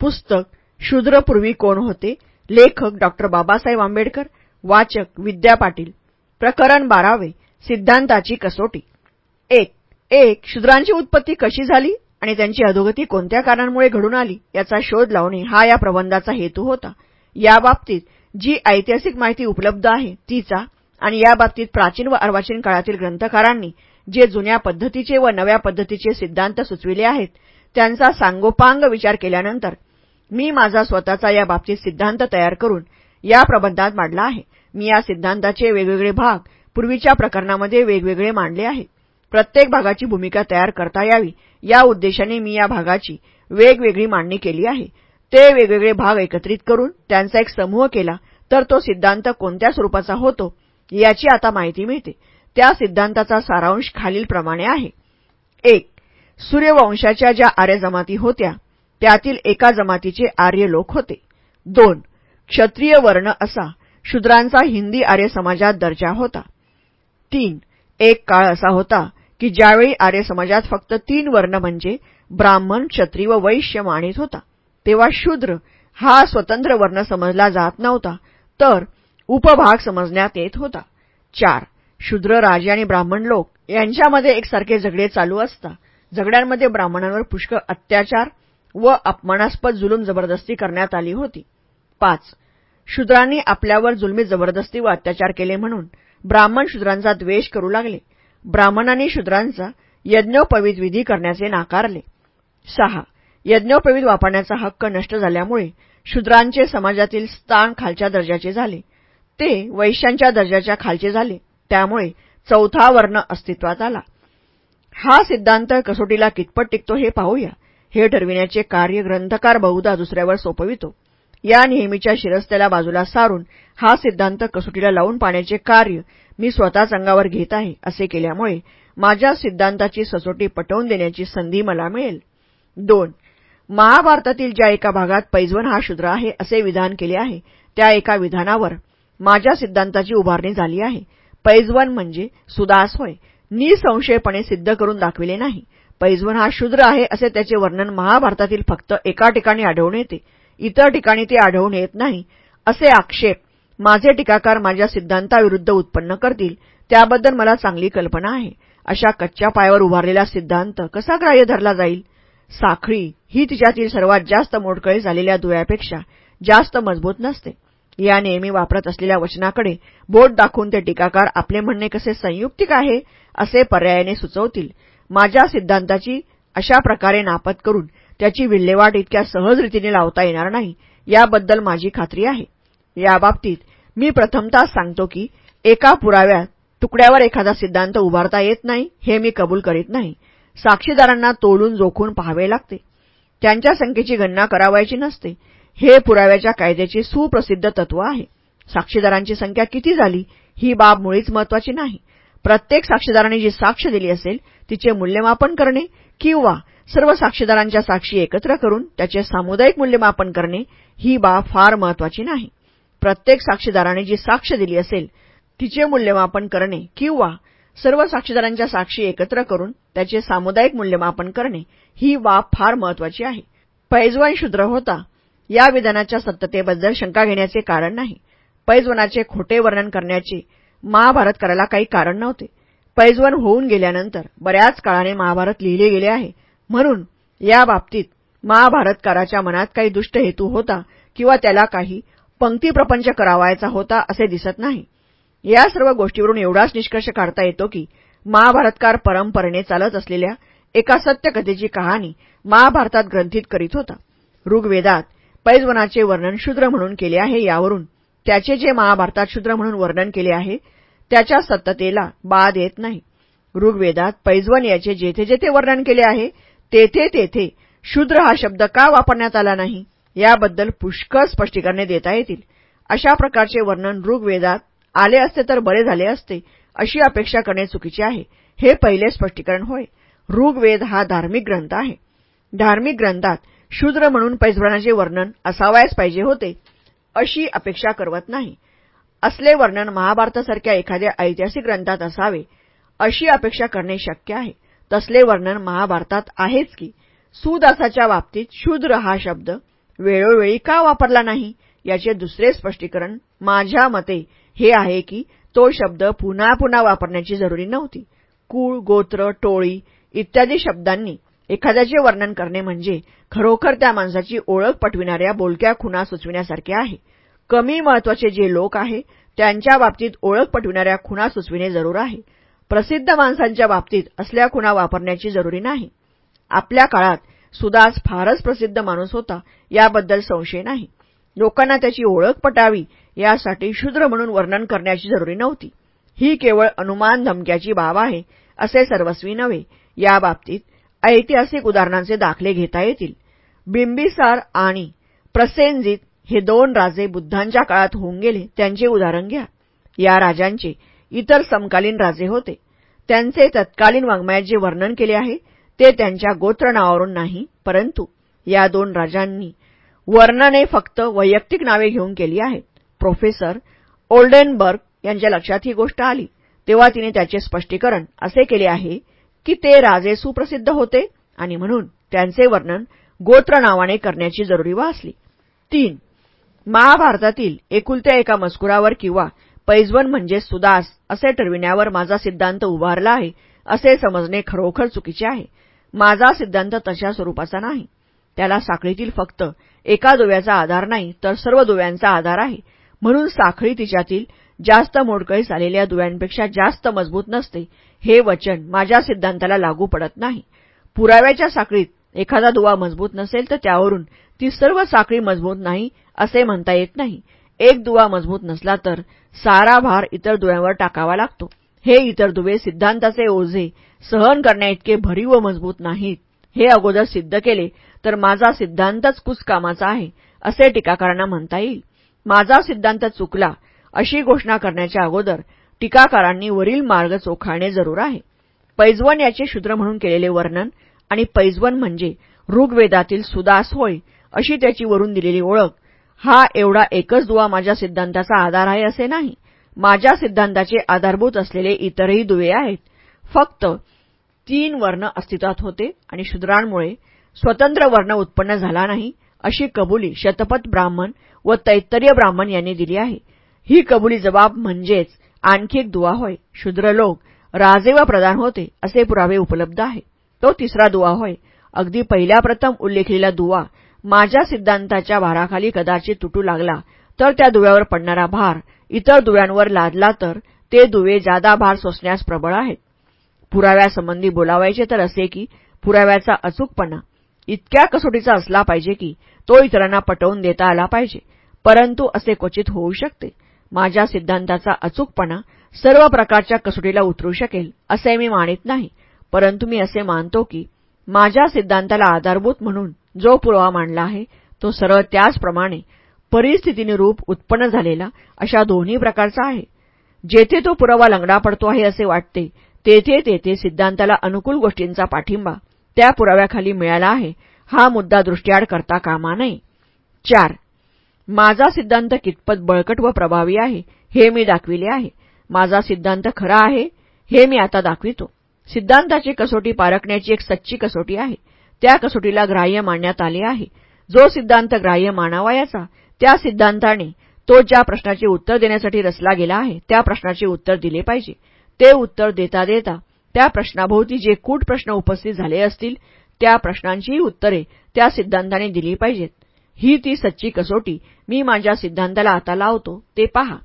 पुस्तक शूद्रपूर्वी कोण होते? लेखक डॉक्टर बाबासाहेब आंबेडकर वाचक विद्या पाटील प्रकरण बारावे सिद्धांताची कसोटी. एक एक शूद्रांची उत्पत्ती कशी झाली आणि त्यांची अधोगती कोणत्या कारणांमुळे घडून आली याचा शोध लावणे हा या प्रबंधाचा हेतू होता. याबाबतीत जी ऐतिहासिक माहिती उपलब्ध आहे तीचा आणि याबाबतीत प्राचीन व अर्वाचीन काळातील ग्रंथकारांनी जे जुन्या पद्धतीचे व नव्या पद्धतीचे सिद्धांत सुचविले आहेत त्यांचा सांगोपांग विचार केल्यानंतर मी माझा स्वतःचा या बाबतीत सिद्धांत तयार करून या प्रबंधात मांडला आहे. मी या सिद्धांताचे वेगवेगळे भाग पूर्वीच्या प्रकरणामध्ये वेगवेगळे मांडले आहे. प्रत्येक भागाची भूमिका तयार करता यावी या उद्देशाने मी या भागाची वेगवेगळी मांडणी केली आहे. ते वेगवेगळे भाग एकत्रित करून त्यांचा एक समूह केला तर तो सिद्धांत कोणत्या स्वरूपाचा होतो याची आता माहिती मिळते. त्या सिद्धांताचा सारांश खालीलप्रमाणे आहे. एक सूर्यवंशाच्या ज्या आर्य जमाती होत्या त्यातील एका जमातीचे आर्य लोक होते. दोन क्षत्रिय वर्ण असा शूद्रांचा हिंदी आर्य समाजात दर्जा होता. तीन एक काळ असा होता की ज्यावेळी आर्य समाजात फक्त तीन वर्ण म्हणजे ब्राह्मण क्षत्रिय व वैश्य मानित होता तेव्हा शूद्र हा स्वतंत्र वर्ण समजला जात नव्हता तर उपभाग समजण्यात येत होता. चार शूद्र राजे आणि ब्राह्मण लोक यांच्यामध्ये एकसारखे झगडे चालू असता. झगड्यांमध्ये ब्राह्मणांवर पुष्कळ अत्याचार व अपमानास्पद जुलूम जबरदस्ती करण्यात आली होती. पाच. शूद्रांनी आपल्यावर जुलमी जबरदस्ती व अत्याचार केले म्हणून ब्राह्मण शूद्रांचा द्वेष करू लागले. ब्राह्मणांनी शूद्रांचा यज्ञोपवीत विधी करण्याचे नाकारले. सहा. यज्ञोपवीत वापरण्याचा हक्क नष्ट झाल्यामुळे शूद्रांचे समाजातील स्थान खालच्या दर्जाचे झाले. ते वैश्यांच्या दर्जाच्या खालचे झाले. त्यामुळे चौथा वर्ण अस्तित्वात आला. हा सिद्धांत कसोटीला कितपत टिकतो हे पाहूया. हे ठरविण्याचे कार्य ग्रंथकार बहुधा दुसऱ्यावर सोपवितो. या नेहमीच्या शिरस्त्याला बाजूला सारून हा सिद्धांत कसोटीला लावून पाण्याचे कार्य मी स्वतःच अंगावर घेत आहे असे केल्यामुळे माझ्या सिद्धांताची सचोटी पटवून देण्याची संधी मला मिळेल. दोन महाभारतातील ज्या एका भागात पैजवन हा शूद्र आहे असे विधान केले आहे त्या एका विधानावर माझ्या सिद्धांताची उभारणी झाली आहे. पैजवन म्हणजे सुदास होय. निसंशयपणे सिद्ध करून दाखविले नाही. पैजवन हा शूद्र आहे असे त्याचे वर्णन महाभारतातील फक्त एका ठिकाणी आढळून येते. इतर ठिकाणी ते आढळून येत नाही. असे आक्षेप माझे टीकाकार माझ्या सिद्धांताविरुद्ध उत्पन्न करतील त्याबद्दल मला चांगली कल्पना आहे. अशा कच्च्या पायावर उभारलेला सिद्धांत कसा ग्राह्य धरला जाईल? साखळी ही तिच्यातील सर्वात जास्त मोडकळी झालेल्या दुव्यापेक्षा जास्त मजबूत नसते. या नेहमी वापरत असलेल्या वचनाकडे बोट दाखवून ते टीकाकार आपले म्हणणे कसे संयुक्तिक आहे असे पर्यायाने सुचवतील. माझ्या सिद्धांताची अशा प्रकारे नापत करून त्याची विल्हेवाट इतक्या सहज रीतीने लावता येणार नाही याबद्दल माझी खात्री आहे. याबाबतीत मी प्रथमतः सांगतो की एका पुराव्यात तुकड्यावर एखादा सिद्धांत उभारता येत नाही हे मी कबूल करीत नाही. साक्षीदारांना तोलून जोखून पाहावे लागते. त्यांच्या संख्येची गणना करावायची नसते. हे पुराव्याच्या कायद्याचे सुप्रसिद्ध तत्व आहे. साक्षीदारांची संख्या किती झाली ही बाब मुळीच महत्वाची नाही. प्रत्येक साक्षीदाराने जी साक्ष दिली असेल तिचे मूल्यमापन करणे किंवा सर्व साक्षीदारांच्या साक्षी एकत्र करून त्याचे सामुदायिक मूल्यमापन करणे ही बाब फार महत्वाची नाही. प्रत्येक साक्षीदाराने जी साक्ष दिली असेल तिचे मूल्यमापन करणे किंवा सर्व साक्षीदारांच्या साक्षी एकत्र करून त्याचे सामुदायिक मूल्यमापन करणे ही बाब फार महत्वाची आहे. पैजवान शूद्र होता या विधानाच्या सत्यतेबद्दल शंका घेण्याचे कारण नाही. पैजवनाचे खोटे वर्णन करण्याचे महाभारत करायला काही कारण नव्हते. पैजवन होऊन गेल्यानंतर बऱ्याच काळाने महाभारत लिहिले गेले आहे. म्हणून या बाबतीत महाभारतकाराच्या मनात काही दुष्ट हेतू होता किंवा त्याला काही पंक्तीप्रपंच करावायचा होता असे दिसत नाही. या सर्व गोष्टीवरून एवढाच निष्कर्ष काढता येतो की महाभारतकार परंपरेने चालत असलेल्या एका सत्यकथेची कहाणी महाभारतात ग्रंथित करीत होता. ऋग्वेदात पैजवनाचे वर्णन शूद्र म्हणून केले आहे यावरून त्याचे जे महाभारतात शूद्र म्हणून वर्णन केले आहे त्याच्या सत्ततेला बाद येत नाही. ऋग्वेदात पैजवन याचे जेथे जेथे वर्णन केले आहे तेथे तेथे शूद्र हा शब्द का वापरण्यात आला नाही याबद्दल पुष्कळ स्पष्टीकरणे देता येतील. अशा प्रकारचे वर्णन ऋग्वेदात आले असते तर बरे झाले असते अशी अपेक्षा करणे चुकीचे आहे. हे पहिले स्पष्टीकरण होय. ऋग्वेद हा धार्मिक ग्रंथ आहे. धार्मिक ग्रंथात शूद्र म्हणून पैजवनाचे वर्णन असावायच पाहिजे होते. अशी अपेक्षा करवत नाही. असले वर्णन महाभारतासारख्या एखाद्या ऐतिहासिक ग्रंथात असावे अशी अपेक्षा करणे शक्य आहे. तसले वर्णन महाभारतात आहेच की सुदासाच्या बाबतीत शूद्र हा शब्द वेळोवेळी का वापरला नाही याचे दुसरे स्पष्टीकरण माझ्या मते हे आहे की तो शब्द पुन्हा पुन्हा वापरण्याची जरुरी नव्हती. कुळ गोत्र टोळी इत्यादी शब्दांनी एखाद्याचे वर्णन करणे म्हणजे खरोखर त्या माणसाची ओळख पटविणाऱ्या बोलक्या खुणा सुचविण्यासारखे आहे. कमी महत्त्वाचे जे लोक आहे त्यांच्या बाबतीत ओळख पटविणाऱ्या खुणा सुचविणे जरूर आहे. प्रसिद्ध माणसांच्या बाबतीत असल्या खुणा वापरण्याची जरुरी नाही. आपल्या काळात सुदास फारच प्रसिद्ध माणूस होता याबद्दल संशय नाही. लोकांना त्याची ओळख पटावी यासाठी शूद्र म्हणून वर्णन करण्याची जरुरी नव्हती. ही केवळ अनुमान धमक्याची बाब आहे असे सर्वस्वी नव्हे. याबाबतीत ऐतिहासिक उदाहरणांचे दाखले घेता येतील. बिंबिसार आणि प्रसेनजित हे दोन राजे बुद्धांच्या काळात होऊन गेले. त्यांचे उदाहरण घ्या. या राजांचे इतर समकालीन राजे होते. त्यांचे तत्कालीन वाङ्मयात जे वर्णन केले आहे ते त्यांच्या गोत्र नावावरून नाही परंतु या दोन राजांनी वर्णने फक्त वैयक्तिक नावे घेऊन केली आहेत. प्रोफेसर ओल्डेनबर्ग यांच्या लक्षात ही गोष्ट आली. तेव्हा तिने त्याचे स्पष्टीकरण असे केले आहे की ते राजे सुप्रसिद्ध होते आणि म्हणून त्यांचे वर्णन गोत्र नावाने करण्याची जरुरी भासली तीन महाभारतातील एकुलत्या एका मजकुरावर किंवा पैजवन म्हणजे सुदास असे ठरविण्यावर माझा सिद्धांत उभारला आहे असे समजणे खरोखर चुकीचे आहे. माझा सिद्धांत तशा स्वरूपाचा नाही. त्याला साखळीतील फक्त एका दुव्याचा आधार नाही तर सर्व दुव्यांचा आधार आहे. म्हणून साखळी तिच्यातील जास्त मोडकळीस आलेल्या दुव्यांपेक्षा जास्त मजबूत नसते हे वचन माझ्या सिद्धांताला लागू पडत नाही. पुराव्याच्या साखळीत एखादा दुवा मजबूत नसेल तर त्यावरून ती सर्व साखळी मजबूत नाही असे म्हणता येत नाही. एक दुवा मजबूत नसला तर सारा भार इतर दुव्यांवर टाकावा लागतो. हे इतर दुवे सिद्धांताचे ओझे सहन करण्याइतके भरीव व मजबूत नाहीत. हे अगोदर सिद्ध केले तर माझा सिद्धांतच कुचकामाचा आहे असे टीकाकारांना म्हणता येईल. माझा सिद्धांत चुकला अशी घोषणा करण्याच्या अगोदर टीकाकारांनी वरील मार्ग चोखाळणे जरूर आहे. पैजवन याचे शूद्र म्हणून केलेले वर्णन आणि पैजवन म्हणजे ऋग्वेदातील सुदास होय अशी त्याची वरून दिलेली ओळख. हा एवढा एकच दुवा माझ्या सिद्धांताचा आधार आहे असे नाही. माझ्या सिद्धांताचे आधारभूत असलेले इतरही दुवे आहेत. फक्त तीन वर्ण अस्तित्वात होते आणि शूद्रांमुळे स्वतंत्र वर्ण उत्पन्न झाला नाही अशी कबुली शतपथ ब्राह्मण व तैत्तरीय ब्राह्मण यांनी दिली आहे. ही कबुली जबाब म्हणजेच आणखी एक दुवा होय. शूद्र लोक राजे व प्रधान होते असे पुरावे उपलब्ध आहे. तो तिसरा दुवा होय. अगदी पहिल्या प्रथम उल्लेखलेला दुवा माझ्या सिद्धांताच्या भाराखाली कदाचित तुटू लागला तर त्या दुव्यावर पडणारा भार इतर दुव्यांवर लादला तर ते दुवे जादा भार सोसण्यास प्रबळ आहेत. पुराव्यासंबंधी बोलावायचे तर असे की पुराव्याचा अचूकपणा इतक्या कसोटीचा असला पाहिजे की तो इतरांना पटवून देता आला पाहिजे परंतु असे क्वचित होऊ शकते. माझ्या सिद्धांताचा अचूकपणा सर्व प्रकारच्या कसोटीला उतरू शकेल असे मी मानित नाही. परंतु मी असे मानतो की माझ्या सिद्धांताला आधारभूत म्हणून जो पुरावा मांडला आहे तो सरळ त्याचप्रमाणे परिस्थितीने रूप उत्पन्न झालेला अशा दोन्ही प्रकारचा आहे. जेथे तो पुरावा लंगडा पडतो आहे असे वाटते तेथे तेथे सिद्धांताला अनुकूल गोष्टींचा पाठिंबा त्या पुराव्याखाली मिळाला आहे हा मुद्दा दृष्टीआड करता कामा नये. चार माझा सिद्धांत कितपत बळकट व प्रभावी आहे हे मी दाखविले आहे. माझा सिद्धांत खरा आहे हे मी आता दाखवितो. सिद्धांताची कसोटी पारखण्याची एक सच्ची कसोटी आहे. त्या कसोटीला ग्राह्य मानण्यात आले आहे. जो सिद्धांत ग्राह्य मानावा याचा त्या सिद्धांताने तो ज्या प्रश्नाचे उत्तर देण्यासाठी रचला गेला आहे त्या प्रश्नाचे उत्तर दिले पाहिजे. ते उत्तर देता देता त्या प्रश्नाभोवती जे कूट प्रश्न उपस्थित झाले असतील त्या प्रश्नांचीही उत्तरे त्या सिद्धांताने दिली पाहिजेत. ही ती सच्ची कसोटी मी माझ्या सिद्धांताला आता लावतो ते पहा.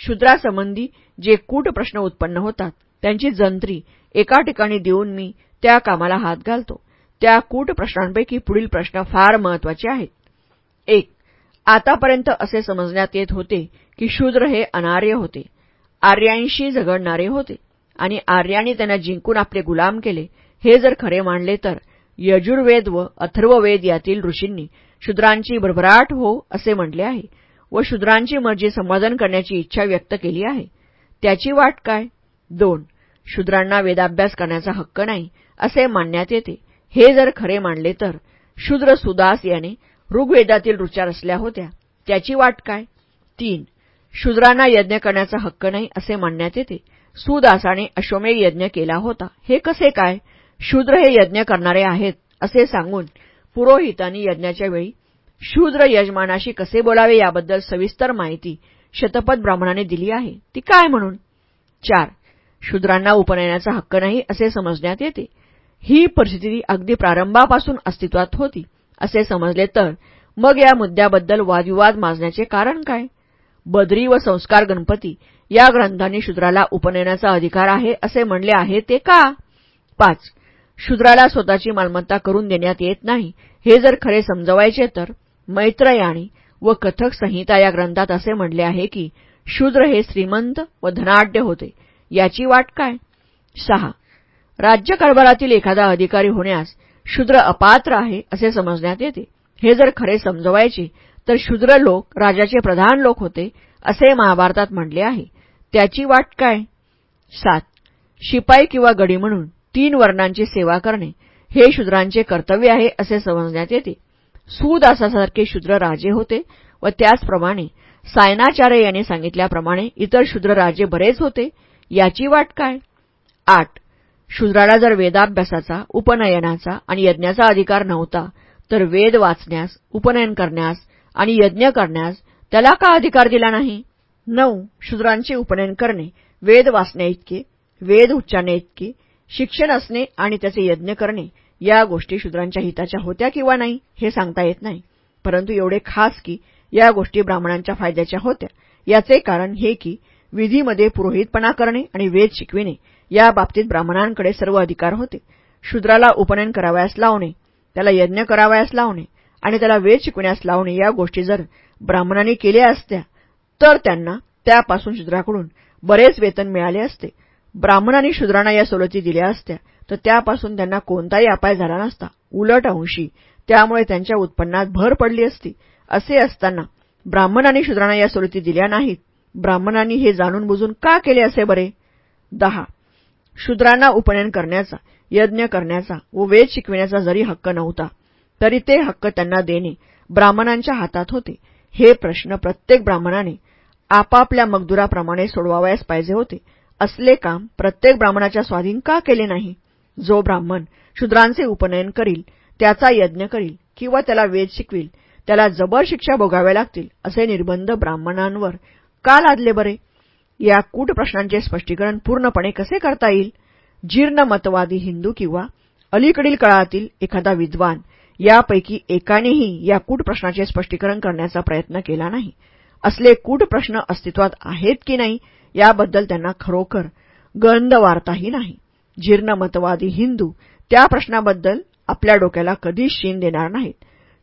शूद्रासंबंधी जे कूट प्रश्न उत्पन्न होतात त्यांची जंत्री एका ठिकाणी देऊन मी त्या कामाला हात घालतो. त्या कूट प्रश्नांपैकी पुढील प्रश्न फार महत्त्वाचे आहेत. एक आतापर्यंत असे समजण्यात येत होते की शूद्र हे अनार्य होते आर्यांशी झगडणारे होते आणि आर्यांनी त्यांना जिंकून आपले गुलाम केले. हे जर खरे मानले तर यजुर्वेद व अथर्ववेद यातील ऋषींनी शूद्रांची भरभराट हो असे म्हटले आहे. व शूद्रांची मर्जी समाधान करण्याची इच्छा व्यक्त केली आहे. त्याची वाट काय? दोन शूद्रांना वेदाभ्यास करण्याचा हक्क नाही असे मानण्यात येते. हे जर खरे मानले तर शूद्र सुदास याने ऋग्वेदातील रुचार रचल्या होत्या. त्याची वाट काय? तीन शूद्रांना यज्ञ करण्याचा हक्क नाही असे मानण्यात येते. सुदासाने अश्वमेघ यज्ञ केला होता. हे कसे काय? शूद्र हे यज्ञ करणारे आहेत असे सांगून पुरोहितांनी यज्ञाच्या वेळी शूद्र यजमानाशी कसे बोलावे याबद्दल सविस्तर माहिती शतपथ ब्राह्मणाने दिली आहे. ती काय म्हणून? चार. शूद्रांना उपनयनाचा हक्क नाही असे समजण्यात येते. ही परिस्थिती अगदी प्रारंभापासून अस्तित्वात होती असे समजले तर मग या मुद्द्याबद्दल वादविवाद माजण्याचे कारण काय? बद्री व संस्कार गणपती या ग्रंथांनी शूद्राला उपनयनाचा अधिकार आहे असे म्हणले आहे ते का? पाच. शूद्राला स्वतःची मालमत्ता करून देण्यात येत नाही. हे जर खरे समजवायचे तर मैत्रयाणी व कथक संहिता या ग्रंथात असे म्हणले आहे की शूद्र हे श्रीमंत व धनाढ्य होते. याची वाट काय? सहा. राज्यकारभारातील एखादा अधिकारी होण्यास शूद्र अपात्र आहे असे समजण्यात येते. हे जर खरे समजवायचे तर शूद्र लोक राजाचे प्रधान लोक होते असे महाभारतात म्हटले आहे. त्याची वाट काय? सात. शिपाई किंवा गडी म्हणून तीन वर्णांची सेवा करणे. हे शूद्रांचे कर्तव्य आहे असे समजण्यात येते. सुदासासारखे शूद्र राजे होते व त्याचप्रमाणे सायनाचार्य यांनी सांगितल्याप्रमाणे इतर शूद्र राजे बरेच होते. याची वाट काय? आठ. शूद्राला जर वेदाभ्यासाचा उपनयनाचा आणि यज्ञाचा अधिकार नव्हता तर वेद वाचण्यास उपनयन करण्यास आणि यज्ञ करण्यास त्याला का अधिकार दिला नाही? नऊ. शूद्रांचे उपनयन करणे. वेद वाचण्याइतके वेद उच्चारण्याइतके शिक्षण असणे आणि त्याचे यज्ञ करणे या गोष्टी शूद्रांच्या हिताच्या होत्या किंवा नाही हे सांगता येत नाही. परंतु एवढे खास की या गोष्टी ब्राह्मणांच्या फायद्याच्या होत्या. याचे कारण हे की विधीमध्ये पुरोहितपणा करणे आणि वेद शिकविणे या बाबतीत ब्राह्मणांकडे सर्व अधिकार होते. शूद्राला उपनयन करावयास लावणे त्याला यज्ञ करावयास लावणे आणि त्याला वेद शिकविण्यास लावणे या गोष्टी जर ब्राह्मणांनी केल्या असत्या तर त्यांना त्यापासून शूद्राकडून बरेच वेतन मिळाले असते. ब्राह्मणांनी शूद्रांना या सवलती दिल्या असत्या तर त्यापासून त्यांना कोणताही अपाय झाला नसता. उलट अंशी त्यामुळे त्यांच्या उत्पन्नात भर पडली असती. असे असताना ब्राह्मणांनी शूद्रांना या सवलती दिल्या नाहीत. ब्राह्मणांनी हे जाणून बुजून का केले असे बरे? दहा. शूद्रांना उपनयन करण्याचा यज्ञ करण्याचा व वेद शिकविण्याचा जरी हक्क नव्हता तरी ते हक्क त्यांना देणे ब्राह्मणांच्या हातात होते. हे प्रश्न प्रत्येक ब्राह्मणाने आपापल्या मगदुराप्रमाणे सोडवावयास पाहिजे होते. असले काम प्रत्येक ब्राह्मणाच्या स्वाधीन का केले नाही? जो ब्राह्मण शूद्रांचे उपनयन करील त्याचा यज्ञ करील किंवा त्याला वेद शिकविल त्याला जबर शिक्षा भोगाव्या लागतील असे निर्बंध ब्राह्मणांवर का लादले बरे? या कूट प्रश्नांचे स्पष्टीकरण पूर्णपणे कसे करता येईल? जीर्ण मतवादी हिंदू किंवा अलीकडील काळातील एखादा विद्वान यापैकी एकानेही या कूट प्रश्नाचे स्पष्टीकरण करण्याचा प्रयत्न केला नाही. असले कूट प्रश्न अस्तित्वात आहेत की नाही याबद्दल त्यांना खरोखर गंध वार्ताही नाही. जीर्ण मतवादी हिंदू त्या प्रश्नाबद्दल आपल्या डोक्याला कधीच शीन देणार नाहीत.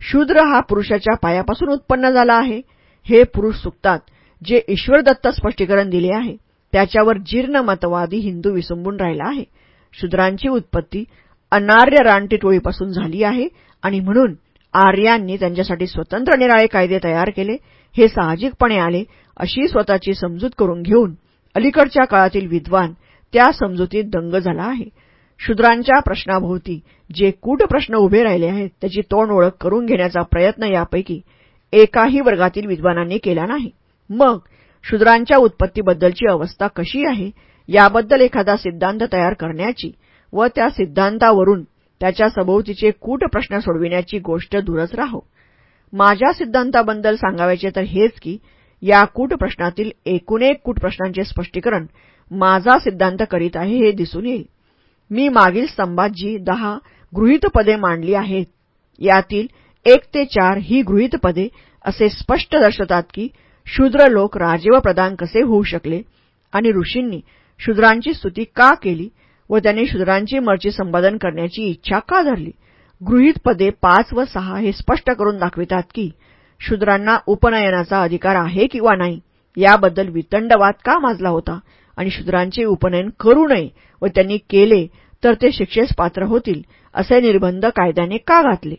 शूद्र हा पुरुषाच्या पायापासून उत्पन्न झाला आहे. हे पुरुष सुक्तात जे ईश्वरदत्त स्पष्टीकरण दिले आहे त्याच्यावर जीर्ण मतवादी हिंदू विसंबून राहिला आहे. शूद्रांची उत्पत्ती अनार्य रानटी टोळीपासून झाली आहे आणि म्हणून आर्यांनी त्यांच्यासाठी स्वतंत्र निराळे कायदे तयार केले. हे साहजिकपणे आले अशी स्वतःची समजूत करून घेऊन अलीकडच्या काळातील विद्वान त्या समजुतीत दंग झाला आहे. शूद्रांच्या प्रश्नाभोवती जे कूट प्रश्न उभे राहिले आहेत त्याची तोंड ओळख करून घेण्याचा प्रयत्न यापैकी एकाही वर्गातील विद्वानांनी केला नाही. मग शूद्रांच्या उत्पत्तीबद्दलची अवस्था कशी आहे याबद्दल एखादा सिद्धांत तयार करण्याची व त्या सिद्धांतावरून त्याच्या सभोवतीचे कूट प्रश्न सोडविण्याची गोष्ट दूरच राहो. माझ्या सिद्धांताबद्दल सांगावायचे तर हेच की या कूट प्रश्नातील एकूण एक कूट प्रश्नांचे स्पष्टीकरण माझा सिद्धांत करीत आहे हे दिसून येईल. मी मागील स्तंभात जी दहा गृहीतपदे मांडली आहेत. यातील एक ते चार ही गृहीतपदे असे स्पष्ट दर्शवतात की शूद्र लोक राजे व प्रधान कसे होऊ शकले आणि ऋषींनी शूद्रांची स्तुती का केली व त्यांनी शूद्रांची मर्ची संपादन करण्याची इच्छा का धरली? गृहीत पदे पाच व सहा हे स्पष्ट करून दाखवितात की शूद्रांना उपनयनाचा अधिकार आहे किंवा नाही याबद्दल वितंडवाद का माजला होता? आणि शूद्रांचे उपनयन करू नये व त्यांनी केले तर ते शिक्षेस पात्र होतील असे निर्बंध कायद्याने का घातले?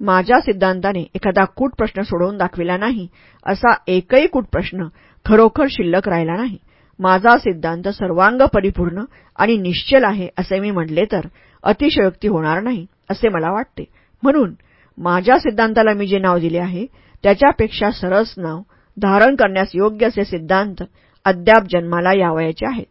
माझ्या सिद्धांताने एखादा कूट प्रश्न सोडवून दाखविला नाही असा एकही कूट प्रश्न खरोखर शिल्लक राहिला नाही. माझा सिद्धांत सर्वांग परिपूर्ण आणि निश्चल आहे असे मी म्हटले तर अतिशयोक्ती होणार नाही असे मला वाटते. म्हणून माझ्या सिद्धांताला मी जे नाव दिले आहे त्याच्यापेक्षा सरस नाव धारण करण्यास योग्य असे सिद्धांत अद्याप जन्माला यावयाचे आहेत.